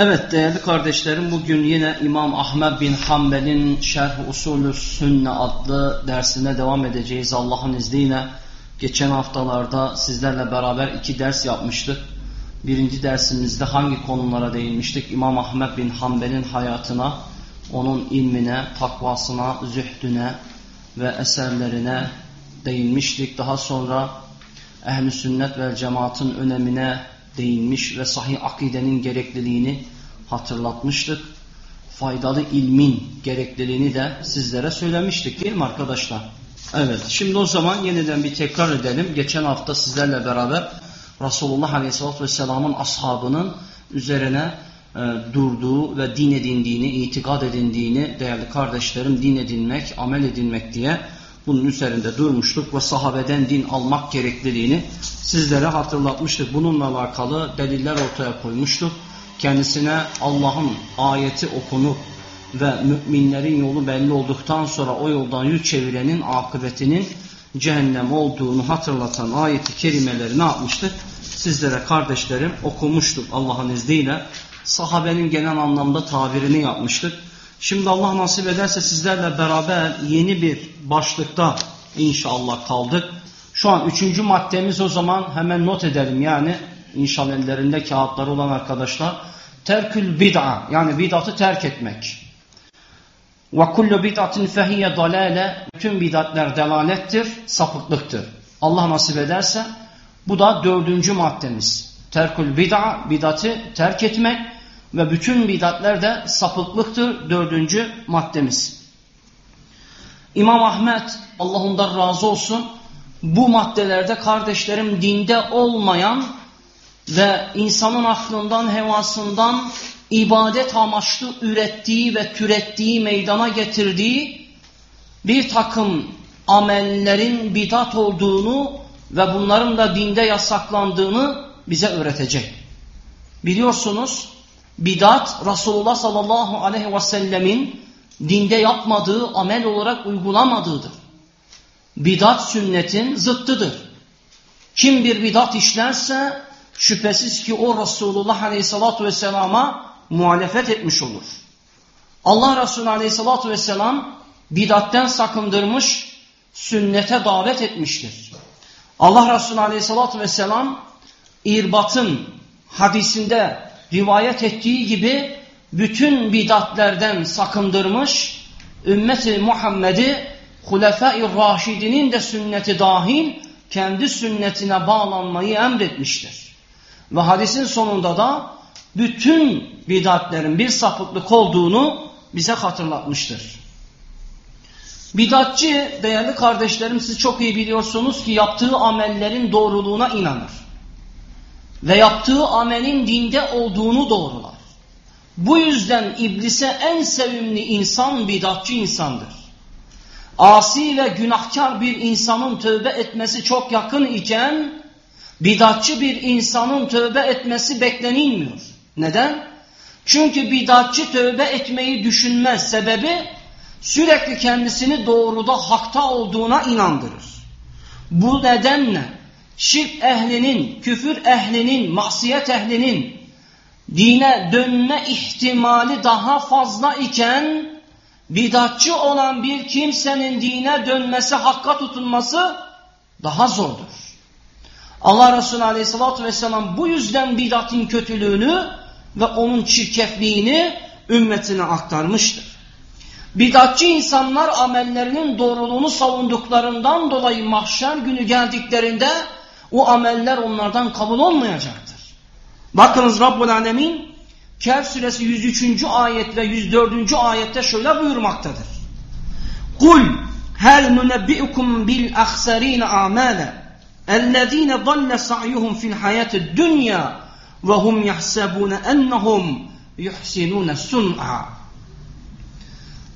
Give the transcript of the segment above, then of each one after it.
Evet değerli kardeşlerim bugün yine İmam Ahmed bin Hanbel'in Şerh Usulü Sünne adlı dersine devam edeceğiz Allah'ın izniyle. Geçen haftalarda sizlerle beraber iki ders yapmıştık. Birinci dersimizde hangi konulara değinmiştik? İmam Ahmed bin Hanbel'in hayatına, onun ilmine, takvasına, zühdüne ve eserlerine değinmiştik. Daha sonra ehl sünnet ve cemaatın önemine değinmiş ve sahih akidenin gerekliliğini hatırlatmıştık. Faydalı ilmin gerekliliğini de sizlere söylemiştik değil mi arkadaşlar? Evet şimdi o zaman yeniden bir tekrar edelim. Geçen hafta sizlerle beraber Resulullah Aleyhisselatü Vesselam'ın ashabının üzerine e, durduğu ve din edindiğini, itikad edindiğini değerli kardeşlerim din edinmek, amel edinmek diye bunun üzerinde durmuştuk ve sahabeden din almak gerekliliğini sizlere hatırlatmıştık. Bununla alakalı deliller ortaya koymuştuk. Kendisine Allah'ın ayeti okunup ve müminlerin yolu belli olduktan sonra o yoldan yüz çevirenin akıbetinin cehennem olduğunu hatırlatan ayeti kerimeleri ne yapmıştık? Sizlere kardeşlerim okumuştuk Allah'ın izniyle. Sahabenin genel anlamda tabirini yapmıştık. Şimdi Allah nasip ederse sizlerle beraber yeni bir başlıkta inşallah kaldık. Şu an üçüncü maddemiz o zaman hemen not edelim yani inşallah ellerinde kağıtları olan arkadaşlar. Terkül bid'a yani bid'atı terk etmek. Ve kullu bid'atin fehiye dalale bütün bid'atler delalettir, sapıklıktır. Allah nasip ederse bu da dördüncü maddemiz. Terkül bid'a, bid'atı terk etmek ve bütün bid'atler de sapıklıktır. Dördüncü maddemiz. İmam Ahmet Allah ondan razı olsun bu maddelerde kardeşlerim dinde olmayan ve insanın aklından, hevasından ibadet amaçlı ürettiği ve türettiği, meydana getirdiği bir takım amellerin bidat olduğunu ve bunların da dinde yasaklandığını bize öğretecek. Biliyorsunuz bidat Resulullah sallallahu aleyhi ve sellemin dinde yapmadığı amel olarak uygulamadığıdır. Bidat sünnetin zıttıdır. Kim bir bidat işlerse şüphesiz ki o Resulullah aleyhissalatu vesselama muhalefet etmiş olur. Allah Resulü aleyhissalatu vesselam bidatten sakındırmış, sünnete davet etmiştir. Allah Resulü aleyhissalatu vesselam İrbat'ın hadisinde rivayet ettiği gibi bütün bidatlerden sakındırmış, ümmeti Muhammed'i Hulefai Raşidinin de sünneti dahil kendi sünnetine bağlanmayı emretmiştir. Ve hadisin sonunda da bütün bidatlerin bir sapıklık olduğunu bize hatırlatmıştır. Bidatçı değerli kardeşlerim siz çok iyi biliyorsunuz ki yaptığı amellerin doğruluğuna inanır. Ve yaptığı amelin dinde olduğunu doğrular. Bu yüzden iblise en sevimli insan bidatçı insandır. Asi ve günahkar bir insanın tövbe etmesi çok yakın iken bidatçı bir insanın tövbe etmesi beklenilmiyor. Neden? Çünkü bidatçı tövbe etmeyi düşünmez. Sebebi sürekli kendisini doğruda hakta olduğuna inandırır. Bu nedenle şirk ehlinin, küfür ehlinin, masiyet ehlinin dine dönme ihtimali daha fazla iken bidatçı olan bir kimsenin dine dönmesi, hakka tutulması daha zordur. Allah Resulü Aleyhisselatü Vesselam bu yüzden bidatın kötülüğünü ve onun çirkefliğini ümmetine aktarmıştır. Bidatçı insanlar amellerinin doğruluğunu savunduklarından dolayı mahşer günü geldiklerinde o ameller onlardan kabul olmayacaktır. Bakınız Rabbul Alemin Kehf suresi 103. ayet ve 104. ayette şöyle buyurmaktadır. Kul hel nunebbi'ukum bil ahsarin amala ellezine dalle sa'yuhum fil hayatid dunya ve hum yahsabun ennehum yuhsinun sun'a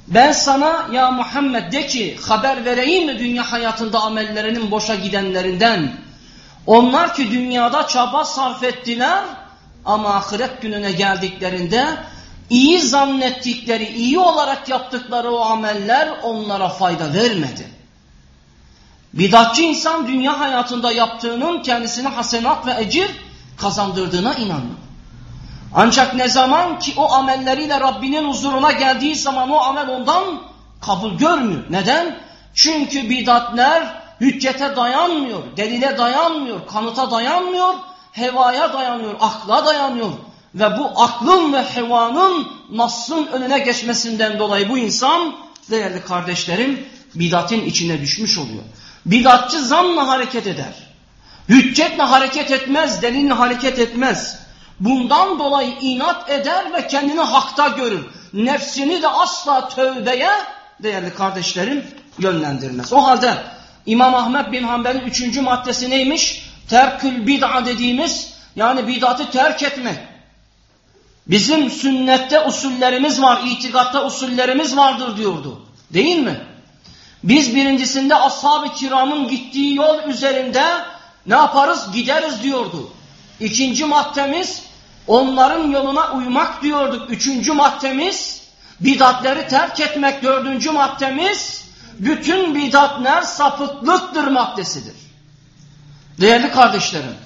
Ben sana ya Muhammed de ki haber vereyim mi dünya hayatında amellerinin boşa gidenlerinden? Onlar ki dünyada çaba sarf ettiler ama ahiret gününe geldiklerinde iyi zannettikleri, iyi olarak yaptıkları o ameller onlara fayda vermedi. Bidatçı insan dünya hayatında yaptığının kendisine hasenat ve ecir kazandırdığına inanıyor. Ancak ne zaman ki o amelleriyle Rabbinin huzuruna geldiği zaman o amel ondan kabul görmüyor. Neden? Çünkü bidatler hüccete dayanmıyor, delile dayanmıyor, kanıta dayanmıyor, hevaya dayanıyor, akla dayanıyor. Ve bu aklın ve hevanın Nas'ın önüne geçmesinden dolayı bu insan değerli kardeşlerim bidatın içine düşmüş oluyor. Bidatçı zanla hareket eder. Hüccetle hareket etmez, delille hareket etmez. Bundan dolayı inat eder ve kendini hakta görür. Nefsini de asla tövbeye değerli kardeşlerim yönlendirmez. O halde İmam Ahmet bin Hanbel'in üçüncü maddesi neymiş? Terkül bid'a dediğimiz yani bid'atı terk etmek. Bizim sünnette usullerimiz var, itikatta usullerimiz vardır diyordu. Değil mi? Biz birincisinde ashab-ı kiramın gittiği yol üzerinde ne yaparız? Gideriz diyordu. İkinci maddemiz onların yoluna uymak diyorduk. Üçüncü maddemiz bidatleri terk etmek. Dördüncü maddemiz bütün bidatler sapıklıktır maddesidir. Değerli kardeşlerim,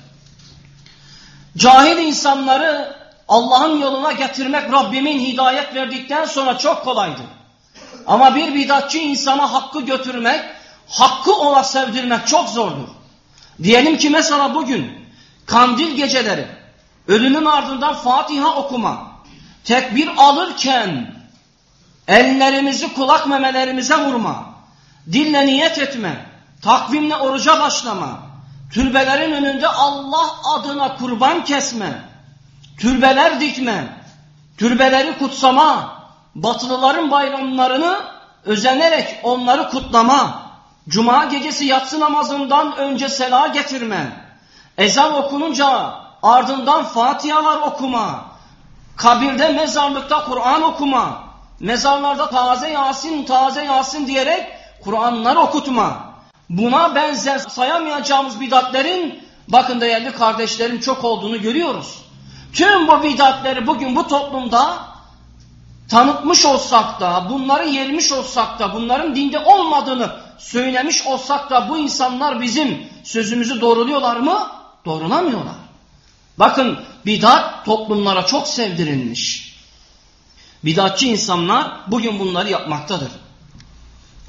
cahil insanları Allah'ın yoluna getirmek Rabbimin hidayet verdikten sonra çok kolaydır. Ama bir bidatçı insana hakkı götürmek, hakkı ona sevdirmek çok zordur. Diyelim ki mesela bugün kandil geceleri, ölümün ardından Fatiha okuma, tekbir alırken ellerimizi kulak memelerimize vurma, dille niyet etme, takvimle oruca başlama, türbelerin önünde Allah adına kurban kesme, türbeler dikme, türbeleri kutsama, batılıların bayramlarını özenerek onları kutlama, cuma gecesi yatsı namazından önce sela getirme, ezan okununca ardından Fatihalar okuma, kabirde mezarlıkta Kur'an okuma, mezarlarda taze Yasin taze Yasin diyerek Kur'anlar okutma. Buna benzer sayamayacağımız bidatlerin bakın değerli kardeşlerim çok olduğunu görüyoruz. Tüm bu bidatleri bugün bu toplumda tanıtmış olsak da, bunları yermiş olsak da, bunların dinde olmadığını söylemiş olsak da bu insanlar bizim sözümüzü doğruluyorlar mı? Doğrulamıyorlar. Bakın bidat toplumlara çok sevdirilmiş. Bidatçı insanlar bugün bunları yapmaktadır.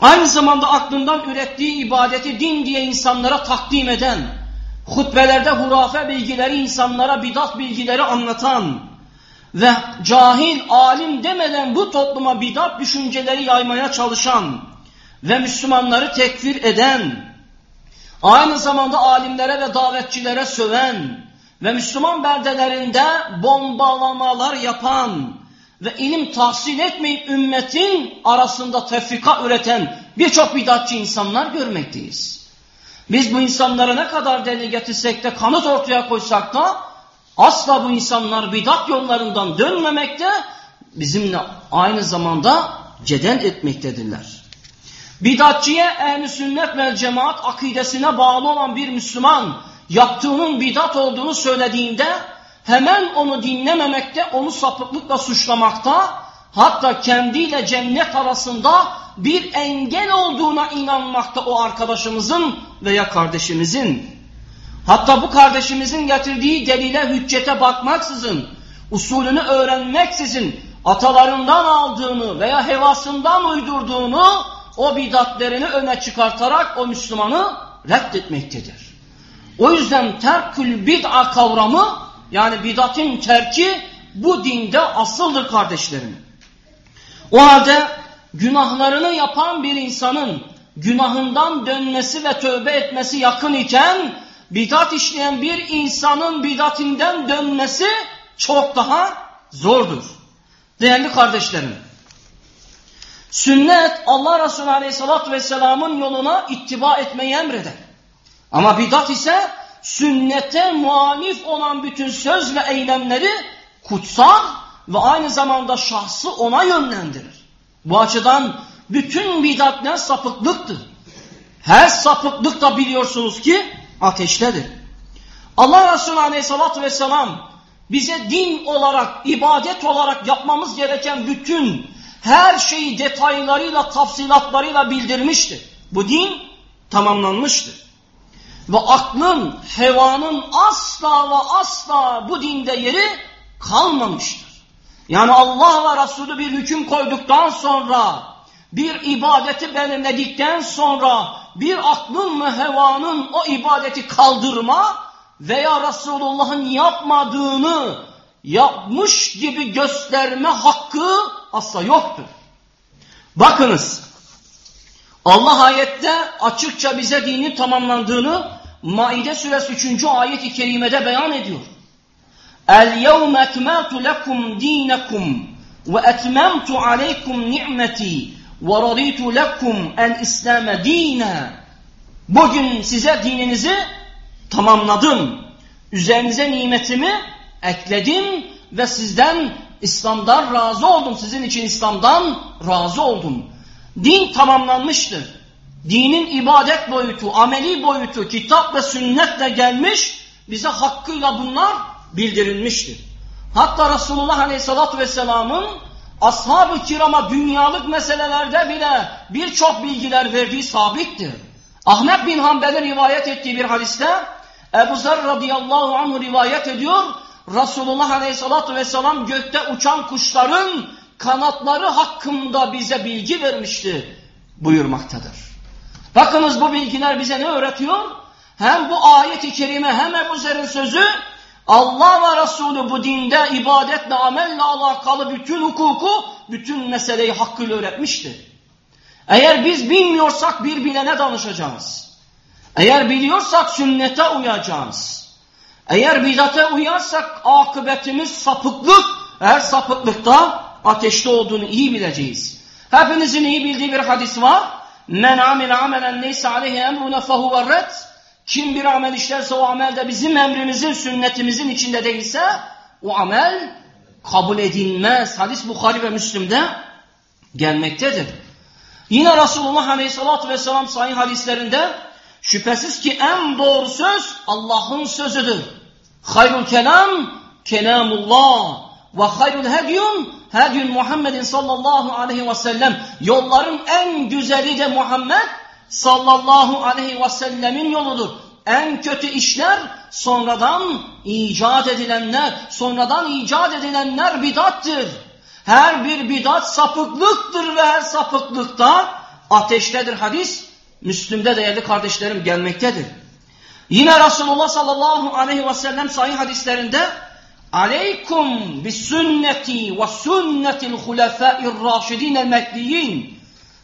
Aynı zamanda aklından ürettiği ibadeti din diye insanlara takdim eden, hutbelerde hurafe bilgileri insanlara bidat bilgileri anlatan ve cahil, alim demeden bu topluma bidat düşünceleri yaymaya çalışan ve Müslümanları tekfir eden, aynı zamanda alimlere ve davetçilere söven ve Müslüman beldelerinde bombalamalar yapan ve ilim tahsil etmeyip ümmetin arasında tefrika üreten birçok bidatçı insanlar görmekteyiz. Biz bu insanlara ne kadar delil getirsek de kanıt ortaya koysak da asla bu insanlar bidat yollarından dönmemekte, bizimle aynı zamanda cedel etmektedirler. Bidatçıya ehl sünnet ve cemaat akidesine bağlı olan bir Müslüman yaptığının bidat olduğunu söylediğinde hemen onu dinlememekte, onu sapıklıkla suçlamakta, hatta kendiyle cennet arasında bir engel olduğuna inanmakta o arkadaşımızın veya kardeşimizin. Hatta bu kardeşimizin getirdiği delile hüccete bakmaksızın, usulünü öğrenmeksizin, atalarından aldığını veya hevasından uydurduğunu o bidatlerini öne çıkartarak o Müslümanı reddetmektedir. O yüzden terkül bid'a kavramı yani bidatın terki bu dinde asıldır kardeşlerim. O halde günahlarını yapan bir insanın günahından dönmesi ve tövbe etmesi yakın iken bidat işleyen bir insanın bidatinden dönmesi çok daha zordur. Değerli kardeşlerim, sünnet Allah Resulü Aleyhisselatü Vesselam'ın yoluna ittiba etmeyi emreder. Ama bidat ise sünnete muhalif olan bütün söz ve eylemleri kutsal ve aynı zamanda şahsı ona yönlendirir. Bu açıdan bütün bidatler sapıklıktır. Her sapıklık da biliyorsunuz ki ateştedir. Allah Resulü Aleyhisselatü Vesselam bize din olarak, ibadet olarak yapmamız gereken bütün her şeyi detaylarıyla, tafsilatlarıyla bildirmiştir. Bu din tamamlanmıştır. Ve aklın, hevanın asla ve asla bu dinde yeri kalmamıştır. Yani Allah ve Resulü bir hüküm koyduktan sonra, bir ibadeti belirledikten sonra bir aklın ve hevanın o ibadeti kaldırma veya Resulullah'ın yapmadığını yapmış gibi gösterme hakkı asla yoktur. Bakınız Allah ayette açıkça bize dinin tamamlandığını Maide suresi 3. ayet-i kerimede beyan ediyor. Dinekum ve etmemtu aleykum ni'meti ve raditu lekum el İslam'e dine. Bugün size dininizi tamamladım. Üzerinize nimetimi ekledim ve sizden İslam'dan razı oldum. Sizin için İslam'dan razı oldum. Din tamamlanmıştır. Dinin ibadet boyutu, ameli boyutu, kitap ve sünnetle gelmiş, bize hakkıyla bunlar bildirilmiştir. Hatta Resulullah Aleyhisselatü Vesselam'ın ashab-ı kirama dünyalık meselelerde bile birçok bilgiler verdiği sabittir. Ahmet bin Hanbel'in rivayet ettiği bir hadiste Ebu Zer radıyallahu anh rivayet ediyor. Resulullah aleyhissalatü vesselam gökte uçan kuşların kanatları hakkında bize bilgi vermişti buyurmaktadır. Bakınız bu bilgiler bize ne öğretiyor? Hem bu ayet-i kerime hem Ebu Zer'in sözü Allah ve Resulü bu dinde ibadetle, amelle alakalı bütün hukuku, bütün meseleyi hakkıyla öğretmiştir. Eğer biz bilmiyorsak bir bilene danışacağız. Eğer biliyorsak sünnete uyacağız. Eğer bidate uyarsak akıbetimiz sapıklık. Her sapıklıkta ateşte olduğunu iyi bileceğiz. Hepinizin iyi bildiği bir hadis var. Men amile amelen neyse aleyhi emruna fehuve red. Kim bir amel işlerse o amel de bizim emrimizin, sünnetimizin içinde değilse o amel kabul edilmez. Hadis Bukhari ve Müslim'de gelmektedir. Yine Resulullah Aleyhisselatü Vesselam sahih hadislerinde şüphesiz ki en doğru söz Allah'ın sözüdür. Hayrul kelam kelamullah ve hayrul hedyun hedyun Muhammedin sallallahu aleyhi ve sellem yolların en güzeli de Muhammed sallallahu aleyhi ve sellemin yoludur. En kötü işler sonradan icat edilenler, sonradan icat edilenler bidattır. Her bir bidat sapıklıktır ve her sapıklıkta ateştedir hadis. Müslüm'de değerli kardeşlerim gelmektedir. Yine Resulullah sallallahu aleyhi ve sellem sahih hadislerinde Aleykum bis sünneti ve sünnetil hulefâir raşidînel mehdiyin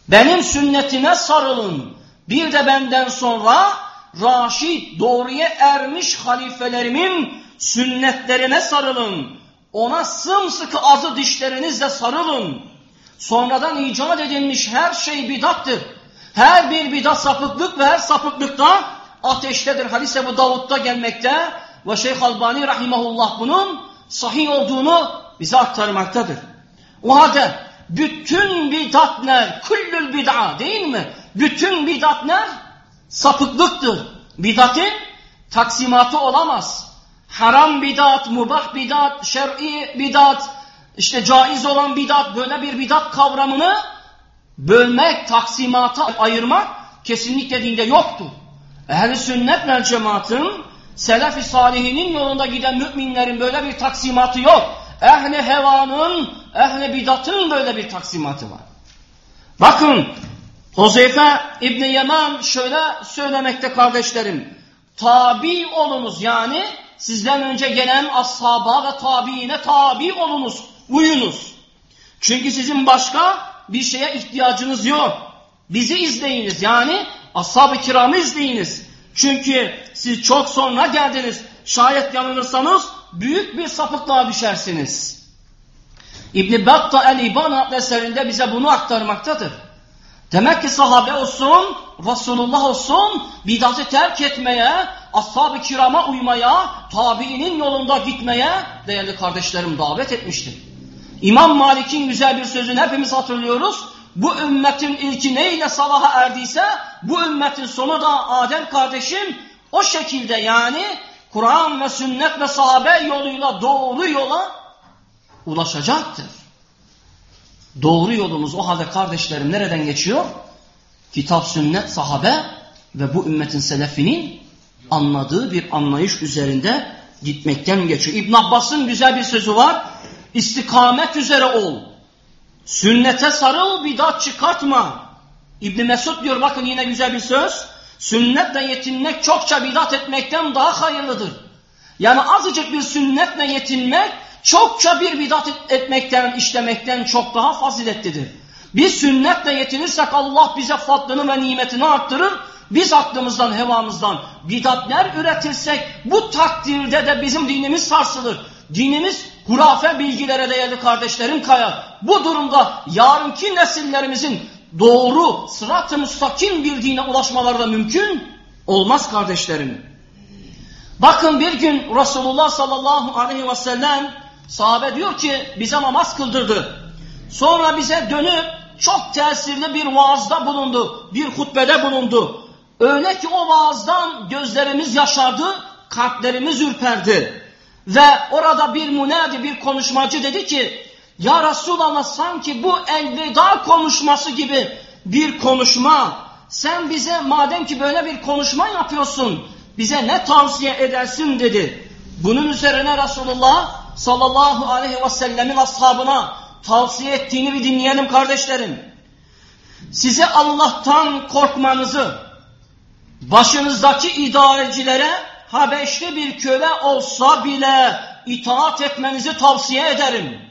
Benim sünnetime sarılın. Bir de benden sonra raşid, doğruya ermiş halifelerimin sünnetlerine sarılın. Ona sımsıkı azı dişlerinizle sarılın. Sonradan icat edilmiş her şey bidattır. Her bir bidat sapıklık ve her sapıklıkta ateştedir. Hadis bu Davud'da gelmekte ve Şeyh Albani Rahimahullah bunun sahih olduğunu bize aktarmaktadır. O halde bütün bidatler, küllül bid'a değil mi? Bütün bidatler sapıklıktır. Bidatın taksimatı olamaz. Haram bidat, mubah bidat, şer'i bidat, işte caiz olan bidat, böyle bir bidat kavramını bölmek, taksimata ayırmak kesinlikle dinde yoktur. Ehl-i sünnet cemaatın, selef-i salihinin yolunda giden müminlerin böyle bir taksimatı yok. Ehli hevanın, ehli bidatın böyle bir taksimatı var. Bakın, Huzeyfe İbni Yaman şöyle söylemekte kardeşlerim. Tabi olunuz yani sizden önce gelen ashaba ve tabiine tabi olunuz, uyunuz. Çünkü sizin başka bir şeye ihtiyacınız yok. Bizi izleyiniz yani ashab-ı kiramı izleyiniz. Çünkü siz çok sonra geldiniz. Şayet yanılırsanız büyük bir sapıklığa düşersiniz. İbn-i Batta el-İban adlı bize bunu aktarmaktadır. Demek ki sahabe olsun, Resulullah olsun bidatı terk etmeye, ashab-ı kirama uymaya, tabiinin yolunda gitmeye değerli kardeşlerim davet etmiştir. İmam Malik'in güzel bir sözünü hepimiz hatırlıyoruz. Bu ümmetin ilki neyle salaha erdiyse bu ümmetin sonu da Adem kardeşim o şekilde yani Kur'an ve sünnet ve sahabe yoluyla doğru yola ulaşacaktır. Doğru yolumuz o halde kardeşlerim nereden geçiyor? Kitap, sünnet, sahabe ve bu ümmetin selefinin anladığı bir anlayış üzerinde gitmekten geçiyor. İbn Abbas'ın güzel bir sözü var. İstikamet üzere ol. Sünnete sarıl bidat çıkartma. İbn Mesud diyor bakın yine güzel bir söz. Sünnetle yetinmek çokça bidat etmekten daha hayırlıdır. Yani azıcık bir sünnetle yetinmek çokça bir bidat etmekten, işlemekten çok daha faziletlidir. Biz sünnetle yetinirsek Allah bize fadlını ve nimetini arttırır. Biz aklımızdan, hevamızdan bidatler üretirsek bu takdirde de bizim dinimiz sarsılır. Dinimiz hurafe bilgilere değerli kardeşlerim kayar. Bu durumda yarınki nesillerimizin doğru, sırat-ı müstakim bir dine ulaşmaları da mümkün olmaz kardeşlerim. Bakın bir gün Resulullah sallallahu aleyhi ve sellem sahabe diyor ki bize namaz kıldırdı. Sonra bize dönüp çok tesirli bir vaazda bulundu, bir hutbede bulundu. Öyle ki o vaazdan gözlerimiz yaşardı, kalplerimiz ürperdi. Ve orada bir munadi, bir konuşmacı dedi ki, Ya Resulallah sanki bu elveda konuşması gibi bir konuşma. Sen bize madem ki böyle bir konuşma yapıyorsun, bize ne tavsiye edersin dedi. Bunun üzerine Resulullah sallallahu aleyhi ve sellemin ashabına tavsiye ettiğini bir dinleyelim kardeşlerim. Size Allah'tan korkmanızı, başınızdaki idarecilere Habeşli bir köle olsa bile itaat etmenizi tavsiye ederim.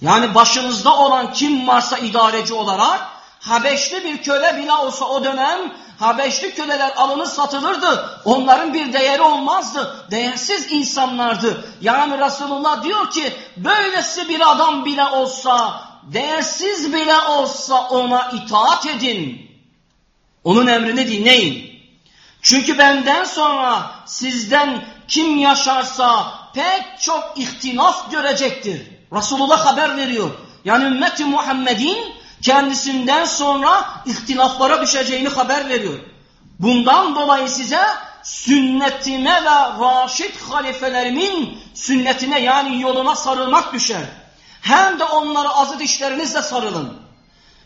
Yani başınızda olan kim varsa idareci olarak Habeşli bir köle bile olsa o dönem Habeşli köleler alınır satılırdı. Onların bir değeri olmazdı. Değersiz insanlardı. Yani Resulullah diyor ki böylesi bir adam bile olsa, değersiz bile olsa ona itaat edin. Onun emrini dinleyin. Çünkü benden sonra sizden kim yaşarsa pek çok ihtilaf görecektir. Resulullah haber veriyor. Yani ümmeti Muhammed'in kendisinden sonra ihtilaflara düşeceğini haber veriyor. Bundan dolayı size sünnetime ve raşid halifelerimin sünnetine yani yoluna sarılmak düşer. Hem de onlara azı dişlerinizle sarılın.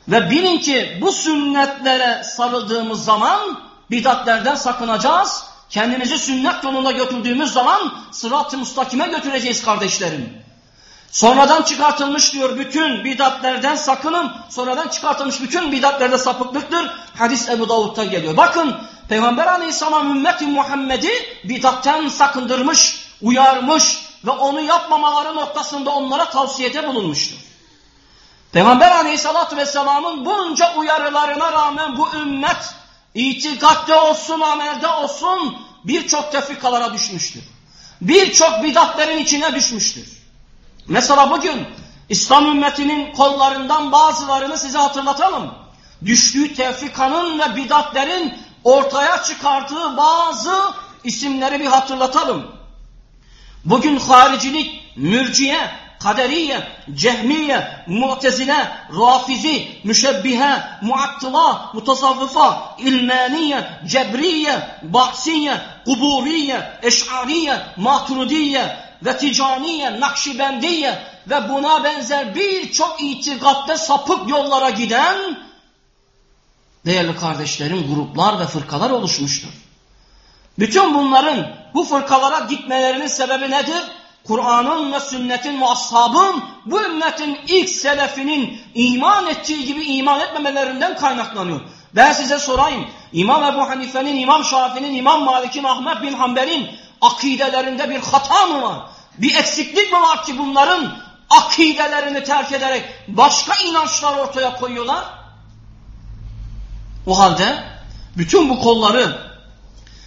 Ve bilin ki bu sünnetlere sarıldığımız zaman bidatlerden sakınacağız. Kendimizi sünnet yolunda götürdüğümüz zaman sırat-ı mustakime götüreceğiz kardeşlerim. Sonradan çıkartılmış diyor bütün bidatlerden sakının. Sonradan çıkartılmış bütün bidatlerde sapıklıktır. Hadis Ebu Davud'da geliyor. Bakın Peygamber Aleyhisselam ümmeti Muhammed'i bidatten sakındırmış, uyarmış ve onu yapmamaları noktasında onlara tavsiyede bulunmuştur. Peygamber Aleyhisselatü Vesselam'ın bunca uyarılarına rağmen bu ümmet itikatte olsun, amelde olsun birçok tefrikalara düşmüştür. Birçok bidatlerin içine düşmüştür. Mesela bugün İslam ümmetinin kollarından bazılarını size hatırlatalım. Düştüğü tefrikanın ve bidatlerin ortaya çıkardığı bazı isimleri bir hatırlatalım. Bugün haricilik, mürciye, kaderiye, cehmiye, mu'tezile, rafizi, müşebbihe, muattıla, mutasavvıfa, ilmaniye, cebriye, bahsiye, kuburiye, eş'ariye, maturidiye, ve ticaniye, nakşibendiye ve buna benzer birçok itikatte sapık yollara giden değerli kardeşlerim gruplar ve fırkalar oluşmuştur. Bütün bunların bu fırkalara gitmelerinin sebebi nedir? Kur'an'ın ve sünnetin ve ashabın bu ümmetin ilk selefinin iman ettiği gibi iman etmemelerinden kaynaklanıyor. Ben size sorayım. İmam Ebu Hanife'nin, İmam Şafii'nin, İmam Malik'in, Ahmet bin Hanbel'in akidelerinde bir hata mı var? Bir eksiklik mi var ki bunların akidelerini terk ederek başka inançlar ortaya koyuyorlar? O halde bütün bu kolları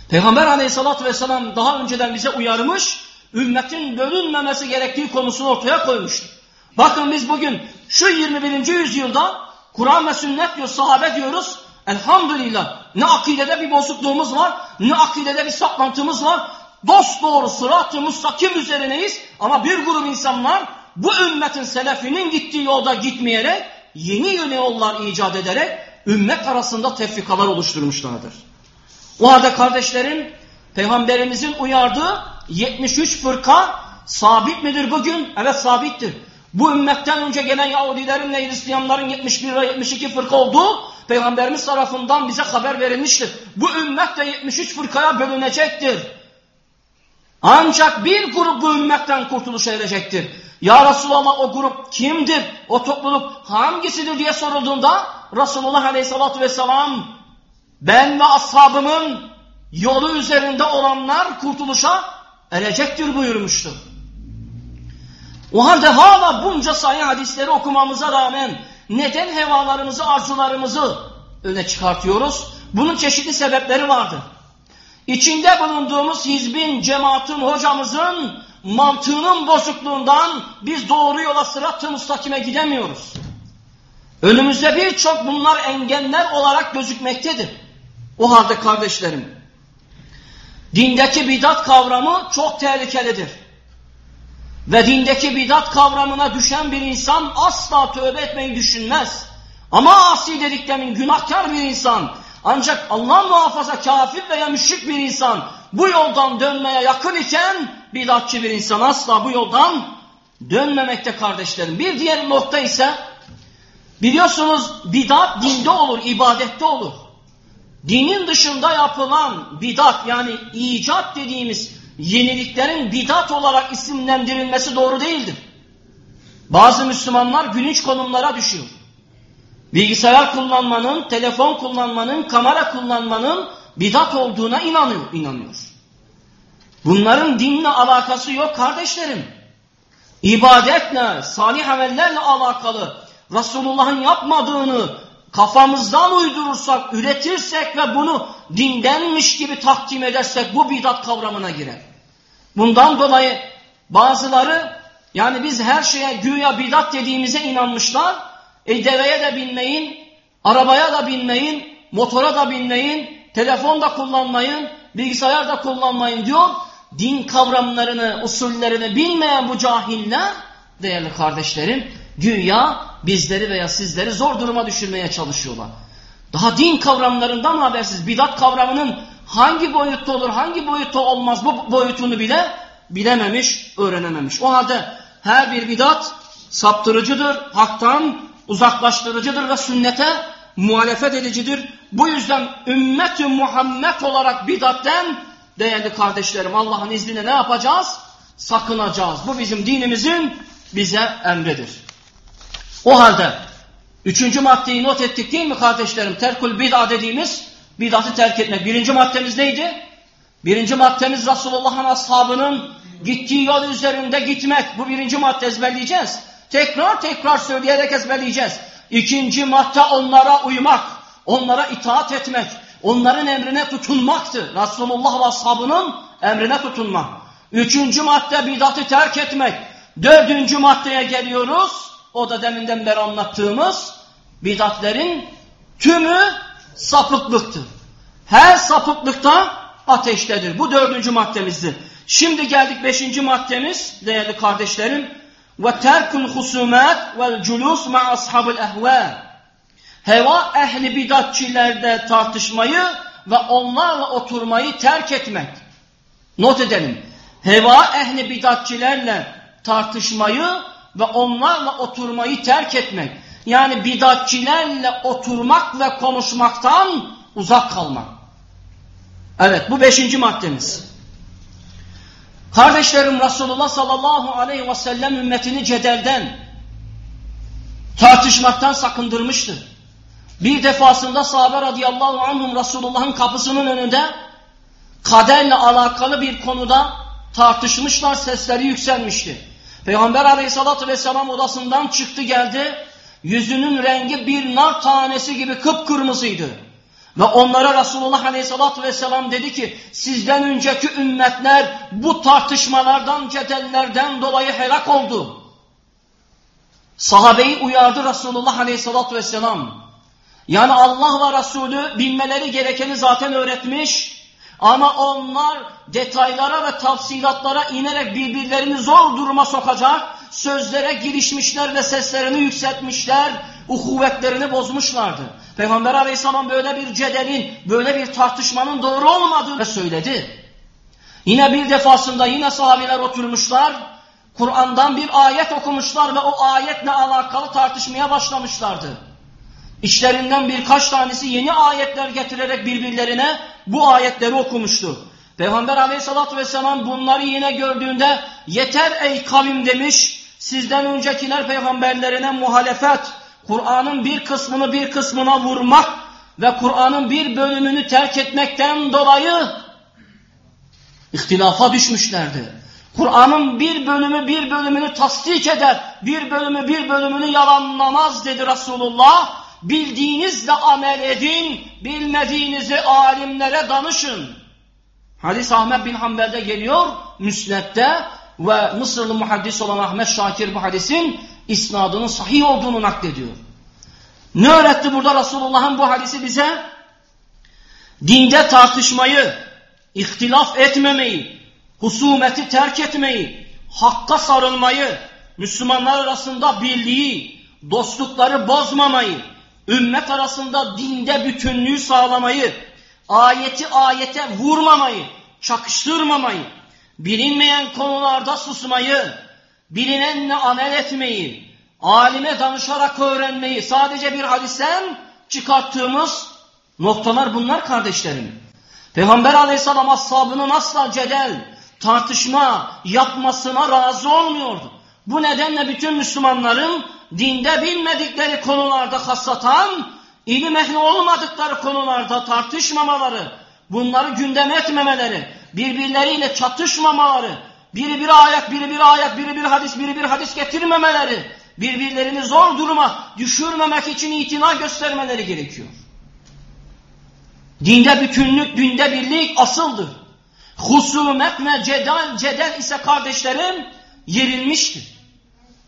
Peygamber aleyhissalatü vesselam daha önceden bize uyarmış, ümmetin bölünmemesi gerektiği konusunu ortaya koymuştur. Bakın biz bugün şu 21. yüzyılda Kur'an ve sünnet diyor, sahabe diyoruz. Elhamdülillah ne akidede bir bozukluğumuz var, ne akidede bir saplantımız var, dost doğru sırat-ı mustakim üzerineyiz ama bir grup insanlar bu ümmetin selefinin gittiği yolda gitmeyerek yeni yeni yollar icat ederek ümmet arasında tefrikalar oluşturmuşlardır. O halde kardeşlerim Peygamberimizin uyardığı 73 fırka sabit midir bugün? Evet sabittir. Bu ümmetten önce gelen Yahudilerin ve Hristiyanların 71 ve 72 fırka olduğu Peygamberimiz tarafından bize haber verilmiştir. Bu ümmet de 73 fırkaya bölünecektir. Ancak bir grup bu ümmetten kurtuluş erecektir. Ya Resulallah o grup kimdir? O topluluk hangisidir diye sorulduğunda Resulullah Aleyhisselatü Vesselam ben ve ashabımın yolu üzerinde olanlar kurtuluşa erecektir buyurmuştur. O halde hala bunca sayı hadisleri okumamıza rağmen neden hevalarımızı, arzularımızı öne çıkartıyoruz? Bunun çeşitli sebepleri vardır. İçinde bulunduğumuz hizbin, cemaatin, hocamızın mantığının bozukluğundan biz doğru yola sırat-ı müstakime gidemiyoruz. Önümüzde birçok bunlar engeller olarak gözükmektedir. O halde kardeşlerim, dindeki bidat kavramı çok tehlikelidir. Ve dindeki bidat kavramına düşen bir insan asla tövbe etmeyi düşünmez. Ama asi dediklerinin günahkar bir insan ancak Allah muhafaza kafir veya müşrik bir insan bu yoldan dönmeye yakın iken bidatçı bir insan asla bu yoldan dönmemekte kardeşlerim. Bir diğer nokta ise biliyorsunuz bidat dinde olur, ibadette olur. Dinin dışında yapılan bidat yani icat dediğimiz yeniliklerin bidat olarak isimlendirilmesi doğru değildir. Bazı Müslümanlar gülünç konumlara düşüyor. Bilgisayar kullanmanın, telefon kullanmanın, kamera kullanmanın bidat olduğuna inanıyor, inanıyor. Bunların dinle alakası yok kardeşlerim. İbadetle, salih amellerle alakalı Resulullah'ın yapmadığını kafamızdan uydurursak, üretirsek ve bunu dindenmiş gibi takdim edersek bu bidat kavramına girer. Bundan dolayı bazıları yani biz her şeye güya bidat dediğimize inanmışlar. E deveye de binmeyin, arabaya da binmeyin, motora da binmeyin, telefon da kullanmayın, bilgisayar da kullanmayın diyor. Din kavramlarını, usullerini bilmeyen bu cahiller değerli kardeşlerim güya bizleri veya sizleri zor duruma düşürmeye çalışıyorlar. Daha din kavramlarından habersiz bidat kavramının hangi boyutta olur, hangi boyutta olmaz bu boyutunu bile bilememiş, öğrenememiş. O halde her bir bidat saptırıcıdır, haktan uzaklaştırıcıdır ve sünnete muhalefet edicidir. Bu yüzden ümmet Muhammed olarak bidatten değerli kardeşlerim Allah'ın izniyle ne yapacağız? Sakınacağız. Bu bizim dinimizin bize emridir. O halde üçüncü maddeyi not ettik değil mi kardeşlerim? Terkul bid'a dediğimiz bid'atı terk etmek. Birinci maddemiz neydi? Birinci maddemiz Resulullah'ın ashabının gittiği yol üzerinde gitmek. Bu birinci madde ezberleyeceğiz. Tekrar tekrar söyleyerek ezberleyeceğiz. İkinci madde onlara uymak, onlara itaat etmek, onların emrine tutunmaktı. Resulullah ve ashabının emrine tutunmak. Üçüncü madde bidatı terk etmek. Dördüncü maddeye geliyoruz. O da deminden beri anlattığımız bidatlerin tümü sapıklıktır. Her sapıklıkta ateştedir. Bu dördüncü maddemizdir. Şimdi geldik beşinci maddemiz değerli kardeşlerim. Ve terkul husumat vel culus ma ashabul ehva. Heva ehli bidatçilerde tartışmayı ve onlarla oturmayı terk etmek. Not edelim. Heva ehli bidatçilerle tartışmayı ve onlarla oturmayı terk etmek. Yani bidatçilerle oturmak ve konuşmaktan uzak kalmak. Evet bu beşinci maddemiz. Kardeşlerim Resulullah sallallahu aleyhi ve sellem ümmetini cedelden, tartışmaktan sakındırmıştır. Bir defasında sahabe radıyallahu anhum Resulullah'ın kapısının önünde kaderle alakalı bir konuda tartışmışlar, sesleri yükselmişti. Peygamber aleyhissalatü vesselam odasından çıktı geldi, yüzünün rengi bir nar tanesi gibi kıpkırmızıydı. Ve onlara Resulullah Aleyhisselatü Vesselam dedi ki sizden önceki ümmetler bu tartışmalardan, cedellerden dolayı helak oldu. Sahabeyi uyardı Resulullah Aleyhisselatü Vesselam. Yani Allah ve Resulü bilmeleri gerekeni zaten öğretmiş. Ama onlar detaylara ve tafsilatlara inerek birbirlerini zor duruma sokacak sözlere girişmişler ve seslerini yükseltmişler, uhuvvetlerini bozmuşlardı. Peygamber aleyhisselam böyle bir cedelin, böyle bir tartışmanın doğru olmadığını söyledi. Yine bir defasında yine sahabiler oturmuşlar, Kur'an'dan bir ayet okumuşlar ve o ayetle alakalı tartışmaya başlamışlardı. İşlerinden birkaç tanesi yeni ayetler getirerek birbirlerine bu ayetleri okumuştu. Peygamber aleyhissalatü vesselam bunları yine gördüğünde yeter ey kavim demiş. Sizden öncekiler peygamberlerine muhalefet, Kur'an'ın bir kısmını bir kısmına vurmak ve Kur'an'ın bir bölümünü terk etmekten dolayı ihtilafa düşmüşlerdi. Kur'an'ın bir bölümü bir bölümünü tasdik eder, bir bölümü bir bölümünü yalanlamaz dedi Resulullah. Bildiğinizle amel edin, bilmediğinizi alimlere danışın. Hadis Ahmet bin Hanbel'de geliyor, Müsned'de ve Mısırlı muhaddis olan Ahmet Şakir bu hadisin isnadının sahih olduğunu naklediyor. Ne öğretti burada Resulullah'ın bu hadisi bize? Dinde tartışmayı, ihtilaf etmemeyi, husumeti terk etmeyi, hakka sarılmayı, Müslümanlar arasında birliği, dostlukları bozmamayı, ümmet arasında dinde bütünlüğü sağlamayı, ayeti ayete vurmamayı, çakıştırmamayı, bilinmeyen konularda susmayı, bilinenle amel etmeyi, alime danışarak öğrenmeyi sadece bir hadisten çıkarttığımız noktalar bunlar kardeşlerim. Peygamber aleyhisselam ashabının asla cedel, tartışma yapmasına razı olmuyordu. Bu nedenle bütün Müslümanların dinde bilmedikleri konularda hassatan, ilim ehli olmadıkları konularda tartışmamaları, bunları gündem etmemeleri, birbirleriyle çatışmamaları, biri bir ayak, biri bir ayak, biri bir hadis, biri bir hadis getirmemeleri, birbirlerini zor duruma düşürmemek için itina göstermeleri gerekiyor. Dinde bütünlük, dinde birlik asıldır. Husumet ve cedal, cedel ise kardeşlerim yerilmiştir.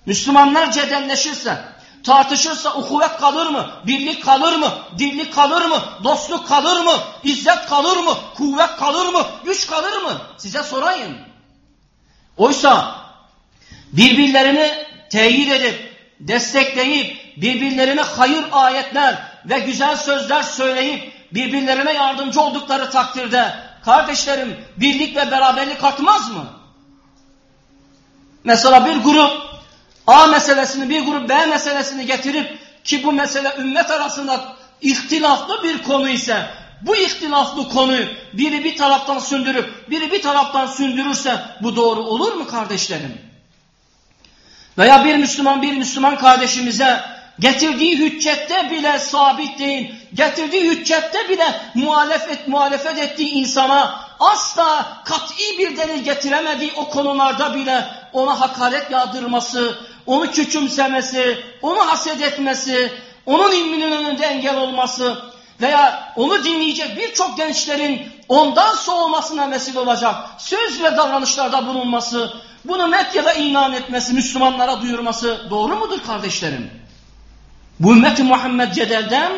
Müslümanlar cedelleşirse, tartışırsa uhuvvet kalır mı? Birlik kalır mı? Dirlik kalır mı? Dostluk kalır mı? İzzet kalır mı? Kuvvet kalır mı? Güç kalır mı? Size sorayım. Oysa birbirlerini teyit edip, destekleyip, birbirlerine hayır ayetler ve güzel sözler söyleyip, birbirlerine yardımcı oldukları takdirde, kardeşlerim birlik ve beraberlik artmaz mı? Mesela bir grup A meselesini bir grup B meselesini getirip ki bu mesele ümmet arasında ihtilaflı bir konu ise bu ihtilaflı konuyu biri bir taraftan sündürüp biri bir taraftan sündürürse bu doğru olur mu kardeşlerim? Veya bir Müslüman bir Müslüman kardeşimize getirdiği hüccette bile sabit değil, getirdiği hüccette bile muhalefet, muhalefet ettiği insana asla kat'i bir delil getiremediği o konularda bile ona hakaret yağdırması, onu küçümsemesi, onu haset etmesi, onun ilminin önünde engel olması veya onu dinleyecek birçok gençlerin ondan soğumasına vesile olacak söz ve davranışlarda bulunması, bunu medyada ilan etmesi, Müslümanlara duyurması doğru mudur kardeşlerim? Bu ümmeti Muhammed Cedel'den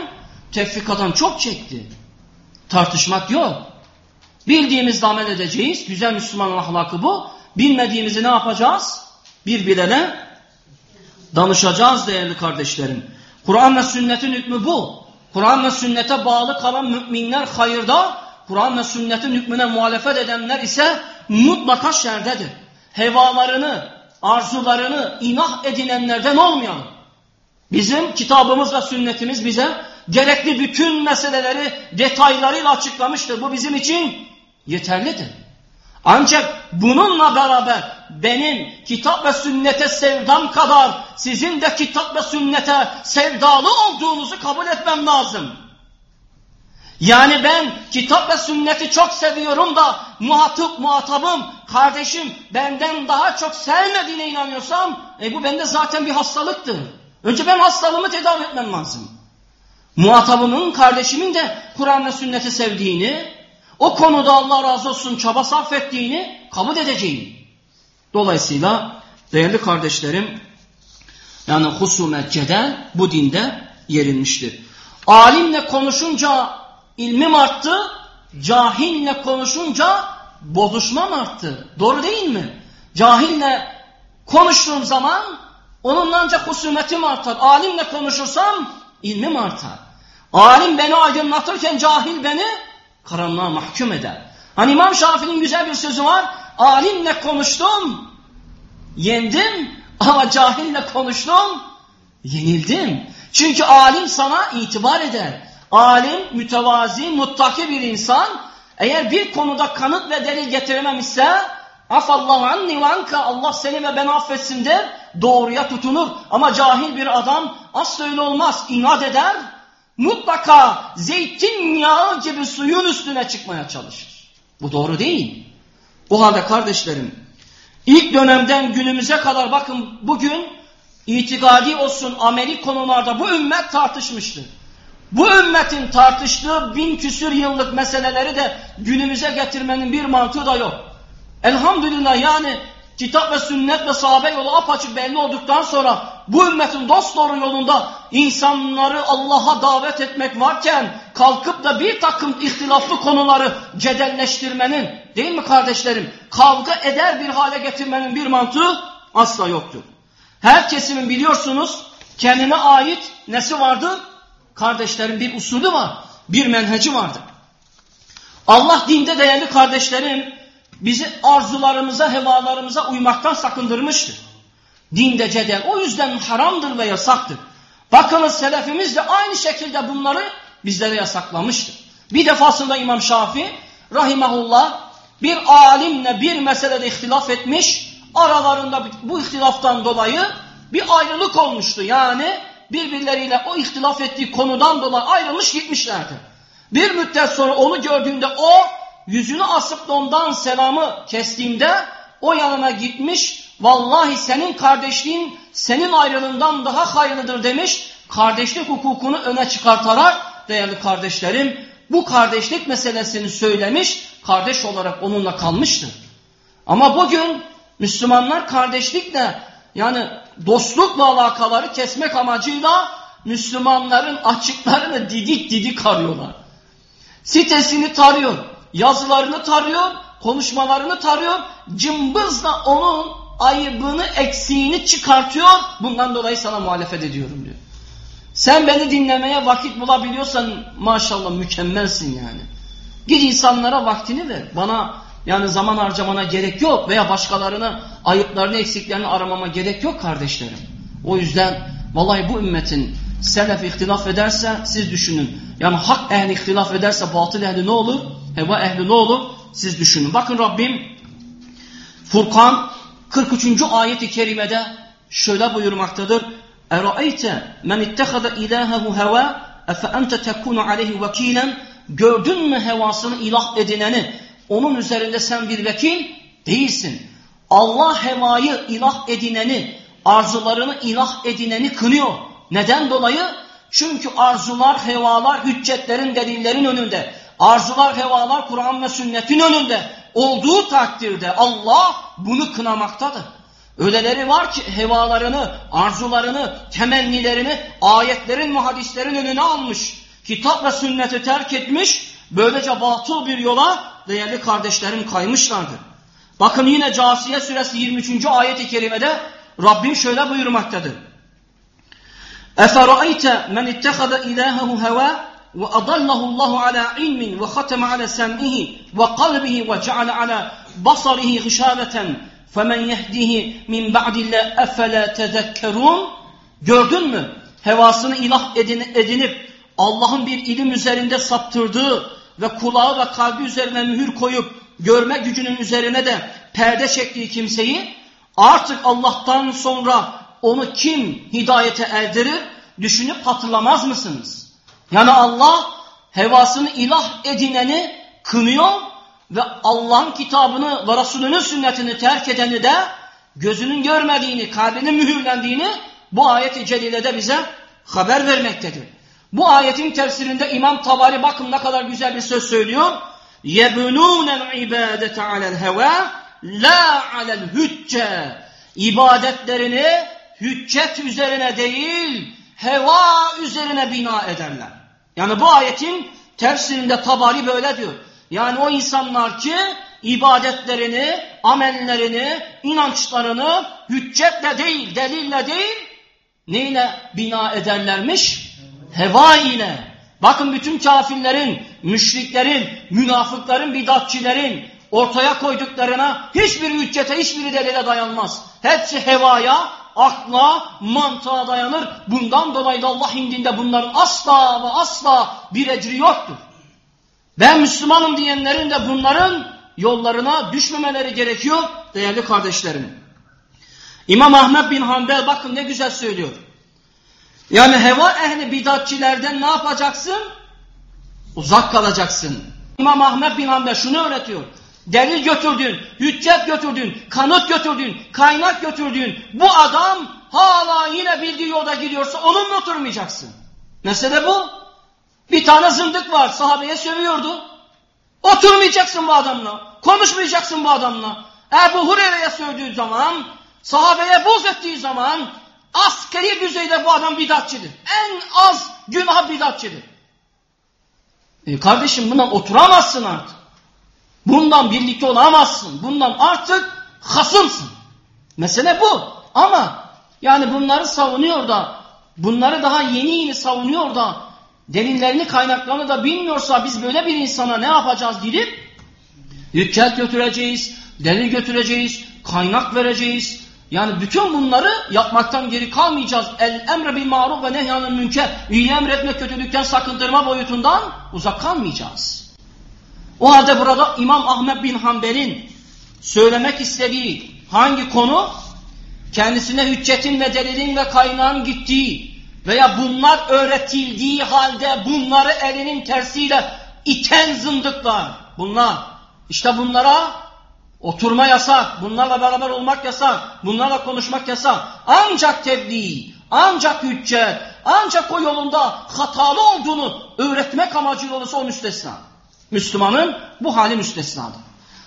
tefrikadan çok çekti. Tartışmak yok. Bildiğimizde amel edeceğiz. Güzel Müslüman ahlakı bu. Bilmediğimizi ne yapacağız? Birbirine danışacağız değerli kardeşlerim. Kur'an ve sünnetin hükmü bu. Kur'an ve sünnete bağlı kalan müminler hayırda, Kur'an ve sünnetin hükmüne muhalefet edenler ise mutlaka şerdedir. Hevalarını, arzularını inah edinenlerden olmayalım. Bizim kitabımız ve sünnetimiz bize gerekli bütün meseleleri detaylarıyla açıklamıştır. Bu bizim için yeterlidir. Ancak bununla beraber benim kitap ve sünnete sevdam kadar sizin de kitap ve sünnete sevdalı olduğunuzu kabul etmem lazım. Yani ben kitap ve sünneti çok seviyorum da muhatap, muhatabım, kardeşim benden daha çok sevmediğine inanıyorsam e bu bende zaten bir hastalıktır. Önce ben hastalığımı tedavi etmem lazım. Muhatabımın, kardeşimin de Kur'an ve sünneti sevdiğini, o konuda Allah razı olsun çaba sarf ettiğini kabul edeceğim. Dolayısıyla değerli kardeşlerim yani husumet cedel bu dinde yerinmiştir. Alimle konuşunca ilmim arttı, cahille konuşunca bozuşmam arttı. Doğru değil mi? Cahille konuştuğum zaman onunla ancak husumetim artar. Alimle konuşursam ilmim artar. Alim beni aydınlatırken cahil beni karanlığa mahkum eder. Hani İmam Şafii'nin güzel bir sözü var. Alimle konuştum, yendim ama cahille konuştum, yenildim. Çünkü alim sana itibar eder. Alim, mütevazi, muttaki bir insan eğer bir konuda kanıt ve delil getirememişse afallahu anni ve Allah seni ve beni affetsin der doğruya tutunur. Ama cahil bir adam asla öyle olmaz. inat eder. Mutlaka zeytinyağı gibi suyun üstüne çıkmaya çalışır. Bu doğru değil. Bu halde kardeşlerim ilk dönemden günümüze kadar bakın bugün itikadi olsun ameli konularda bu ümmet tartışmıştır. Bu ümmetin tartıştığı bin küsür yıllık meseleleri de günümüze getirmenin bir mantığı da yok. Elhamdülillah yani kitap ve sünnet ve sahabe yolu apaçık belli olduktan sonra bu ümmetin dost doğru yolunda insanları Allah'a davet etmek varken kalkıp da bir takım ihtilaflı konuları cedelleştirmenin değil mi kardeşlerim kavga eder bir hale getirmenin bir mantığı asla yoktur. Her kesimin biliyorsunuz kendine ait nesi vardır? Kardeşlerin bir usulü var, bir menheci vardır. Allah dinde değerli kardeşlerim bizi arzularımıza, hevalarımıza uymaktan sakındırmıştır. Dinde cedel o yüzden haramdır ve yasaktır. Bakınız selefimiz de aynı şekilde bunları bizlere yasaklamıştır. Bir defasında İmam Şafii rahimahullah bir alimle bir meselede ihtilaf etmiş. Aralarında bu ihtilaftan dolayı bir ayrılık olmuştu. Yani birbirleriyle o ihtilaf ettiği konudan dolayı ayrılmış gitmişlerdi. Bir müddet sonra onu gördüğünde o yüzünü asıp ondan selamı kestiğinde o yanına gitmiş. Vallahi senin kardeşliğin senin ayrılığından daha hayırlıdır demiş. Kardeşlik hukukunu öne çıkartarak değerli kardeşlerim bu kardeşlik meselesini söylemiş. Kardeş olarak onunla kalmıştır. Ama bugün Müslümanlar kardeşlikle yani dostlukla alakaları kesmek amacıyla Müslümanların açıklarını didik didik arıyorlar. Sitesini tarıyor, yazılarını tarıyor, konuşmalarını tarıyor, cımbızla onun ayıbını, eksiğini çıkartıyor. Bundan dolayı sana muhalefet ediyorum diyor. Sen beni dinlemeye vakit bulabiliyorsan maşallah mükemmelsin yani. Git insanlara vaktini ver. Bana yani zaman harcamana gerek yok veya başkalarını ayıplarını eksiklerini aramama gerek yok kardeşlerim. O yüzden vallahi bu ümmetin selef ihtilaf ederse siz düşünün. Yani hak ehli ihtilaf ederse batıl ehli ne olur? Heva ehli ne olur? Siz düşünün. Bakın Rabbim Furkan 43. ayet-i kerimede şöyle buyurmaktadır. اَرَأَيْتَ مَنْ اتَّخَذَ اِلَٰهَهُ هَوَى اَفَاَنْتَ تَكُونُ عَلَيْهِ وَك۪يلًا Gördün mü hevasını ilah edineni? Onun üzerinde sen bir vekil değilsin. Allah hevayı ilah edineni, arzularını ilah edineni kınıyor. Neden dolayı? Çünkü arzular, hevalar, hüccetlerin, delillerin önünde. Arzular, hevalar Kur'an ve sünnetin önünde olduğu takdirde Allah bunu kınamaktadır. Öyleleri var ki hevalarını, arzularını, temennilerini ayetlerin ve hadislerin önüne almış. Kitap ve sünneti terk etmiş. Böylece batıl bir yola değerli kardeşlerim kaymışlardır. Bakın yine Casiye suresi 23. ayet-i kerimede Rabbim şöyle buyurmaktadır. اَفَرَأَيْتَ مَنْ اتَّخَذَ اِلَٰهَهُ هَوَى وَأَضَلَّهُ اللّٰهُ عَلَى عِلْمٍ وَخَتَمَ عَلَى سَمْعِهِ وَقَلْبِهِ وَجَعَلَ عَلَى بَصَرِهِ غِشَاوَةً فَمَنْ يَهْدِهِ مِنْ بَعْدِ اللّٰهِ اَفَلَا تَذَكَّرُونَ Gördün mü? Hevasını ilah edinip Allah'ın bir ilim üzerinde saptırdığı ve kulağı ve kalbi üzerine mühür koyup görme gücünün üzerine de perde çektiği kimseyi artık Allah'tan sonra onu kim hidayete erdirir düşünüp hatırlamaz mısınız? Yani Allah hevasını ilah edineni kınıyor ve Allah'ın kitabını ve Resulünün sünnetini terk edeni de gözünün görmediğini, kalbinin mühürlendiğini bu ayet-i celilede bize haber vermektedir. Bu ayetin tefsirinde İmam Tabari bakın ne kadar güzel bir söz söylüyor. يَبُنُونَ الْعِبَادَةَ عَلَى الْهَوَى لَا عَلَى الْهُجَّةِ İbadetlerini hüccet üzerine değil, heva üzerine bina ederler. Yani bu ayetin tefsirinde Tabari böyle diyor. Yani o insanlar ki ibadetlerini, amellerini, inançlarını hüccetle değil, delille değil, neyle bina ederlermiş? Heva ile. Bakın bütün kafirlerin, müşriklerin, münafıkların, bidatçilerin ortaya koyduklarına hiçbir hüccete, hiçbir delile dayanmaz. Hepsi hevaya, akla, mantığa dayanır. Bundan dolayı da Allah indinde bunların asla ve asla bir ecri yoktur. Ben Müslümanım diyenlerin de bunların yollarına düşmemeleri gerekiyor değerli kardeşlerim. İmam Ahmet bin Hanbel bakın ne güzel söylüyor. Yani heva ehli bidatçilerden ne yapacaksın? Uzak kalacaksın. İmam Ahmet bin Hanbel şunu öğretiyor. Delil götürdün, hüccet götürdün, kanıt götürdün, kaynak götürdün. Bu adam hala yine bildiği yolda gidiyorsa onunla oturmayacaksın. Mesele bu. Bir tane zındık var sahabeye sövüyordu. Oturmayacaksın bu adamla. Konuşmayacaksın bu adamla. Ebu Hureyre'ye sövdüğü zaman, sahabeye buz ettiği zaman askeri düzeyde bu adam bidatçıdır. En az günah bidatçıdır. E kardeşim bundan oturamazsın artık. Bundan birlikte olamazsın. Bundan artık hasımsın. Mesele bu. Ama yani bunları savunuyor da bunları daha yeni yeni savunuyor da delillerini kaynaklarını da bilmiyorsa biz böyle bir insana ne yapacağız gidip hüccet götüreceğiz, delil götüreceğiz, kaynak vereceğiz. Yani bütün bunları yapmaktan geri kalmayacağız. El emre bil maruf ve nehyanın münker. İyi emretme kötülükten sakındırma boyutundan uzak kalmayacağız. O halde burada İmam Ahmet bin Hanbel'in söylemek istediği hangi konu? Kendisine hüccetin ve delilin ve kaynağın gittiği veya bunlar öğretildiği halde bunları elinin tersiyle iten zındıklar. Bunlar. İşte bunlara oturma yasak, bunlarla beraber olmak yasak, bunlarla konuşmak yasak. Ancak tebliğ, ancak hüccet, ancak o yolunda hatalı olduğunu öğretmek amacıyla olursa o müstesna. Müslümanın bu hali müstesnadır.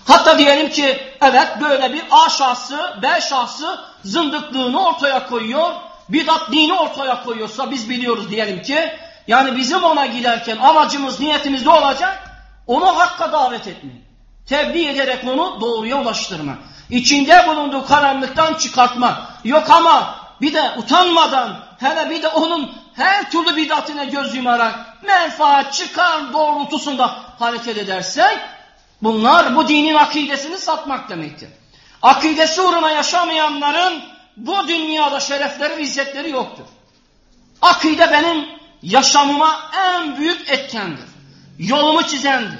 Hatta diyelim ki evet böyle bir A şahsı, B şahsı zındıklığını ortaya koyuyor, bidat dini ortaya koyuyorsa biz biliyoruz diyelim ki yani bizim ona giderken amacımız, niyetimiz ne olacak? Onu hakka davet etmek. Tebliğ ederek onu doğruya ulaştırma. İçinde bulunduğu karanlıktan çıkartma. Yok ama bir de utanmadan hele bir de onun her türlü bidatine göz yumarak menfaat çıkar doğrultusunda hareket edersek bunlar bu dinin akidesini satmak demektir. Akidesi uğruna yaşamayanların bu dünyada şerefleri ve izzetleri yoktur. Akide benim yaşamıma en büyük etkendir. Yolumu çizendir.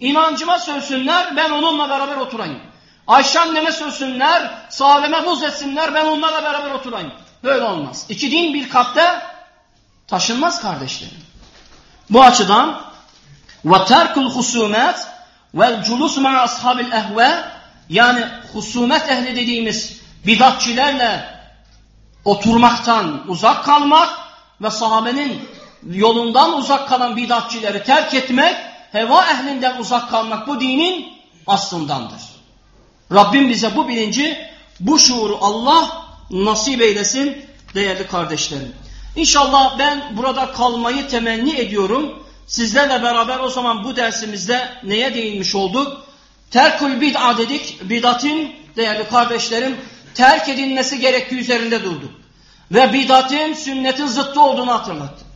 İnancıma sövsünler ben onunla beraber oturayım. Ayşe anneme sövsünler, sahabeme buz etsinler ben onlarla beraber oturayım. Böyle olmaz. İki din bir kapta taşınmaz kardeşlerim. Bu açıdan ve terkul husumet vel culus ma ashabil ehve yani husumet ehli dediğimiz bidatçilerle oturmaktan uzak kalmak ve sahabenin yolundan uzak kalan bidatçileri terk etmek, heva ehlinden uzak kalmak bu dinin aslındandır. Rabbim bize bu bilinci, bu şuuru Allah nasip eylesin değerli kardeşlerim. İnşallah ben burada kalmayı temenni ediyorum. Sizlerle beraber o zaman bu dersimizde neye değinmiş olduk? Terkül bid'a dedik. Bidatın değerli kardeşlerim terk edilmesi gerektiği üzerinde durduk. Ve bidatın sünnetin zıttı olduğunu hatırlattık.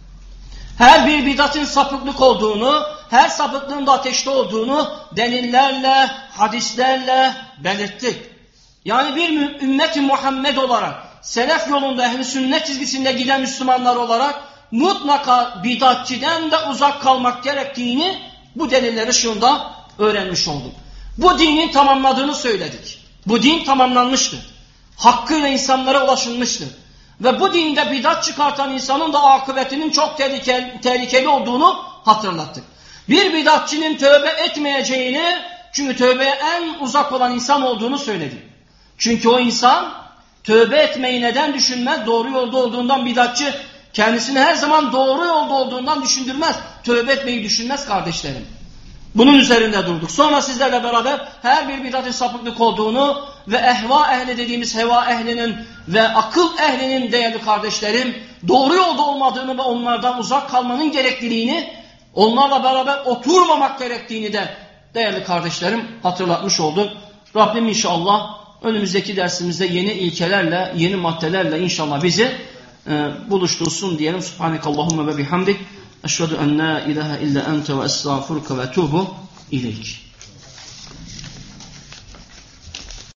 Her bir bidatın sapıklık olduğunu, her sapıklığın da ateşte olduğunu delillerle, hadislerle belirttik. Yani bir ümmet-i Muhammed olarak, selef yolunda ehli sünnet çizgisinde giden Müslümanlar olarak mutlaka bidatçiden de uzak kalmak gerektiğini bu deliller ışığında öğrenmiş olduk. Bu dinin tamamladığını söyledik. Bu din tamamlanmıştır. Hakkıyla insanlara ulaşılmıştır. Ve bu dinde bidat çıkartan insanın da akıbetinin çok tehlikeli, tehlikeli olduğunu hatırlattık. Bir bidatçının tövbe etmeyeceğini, çünkü tövbeye en uzak olan insan olduğunu söyledik. Çünkü o insan tövbe etmeyi neden düşünmez? Doğru yolda olduğundan bidatçı kendisini her zaman doğru yolda olduğundan düşündürmez. Tövbe etmeyi düşünmez kardeşlerim. Bunun üzerinde durduk. Sonra sizlerle beraber her bir bidatın sapıklık olduğunu ve ehva ehli dediğimiz heva ehlinin ve akıl ehlinin değerli kardeşlerim doğru yolda olmadığını ve onlardan uzak kalmanın gerekliliğini onlarla beraber oturmamak gerektiğini de değerli kardeşlerim hatırlatmış oldu. Rabbim inşallah önümüzdeki dersimizde yeni ilkelerle, yeni maddelerle inşallah bizi e, buluştursun diyelim. Subhanekallahumma ve bihamdik. Eşhedü en la ilahe illa ente ve estağfuruka ve tuğbu ileyk.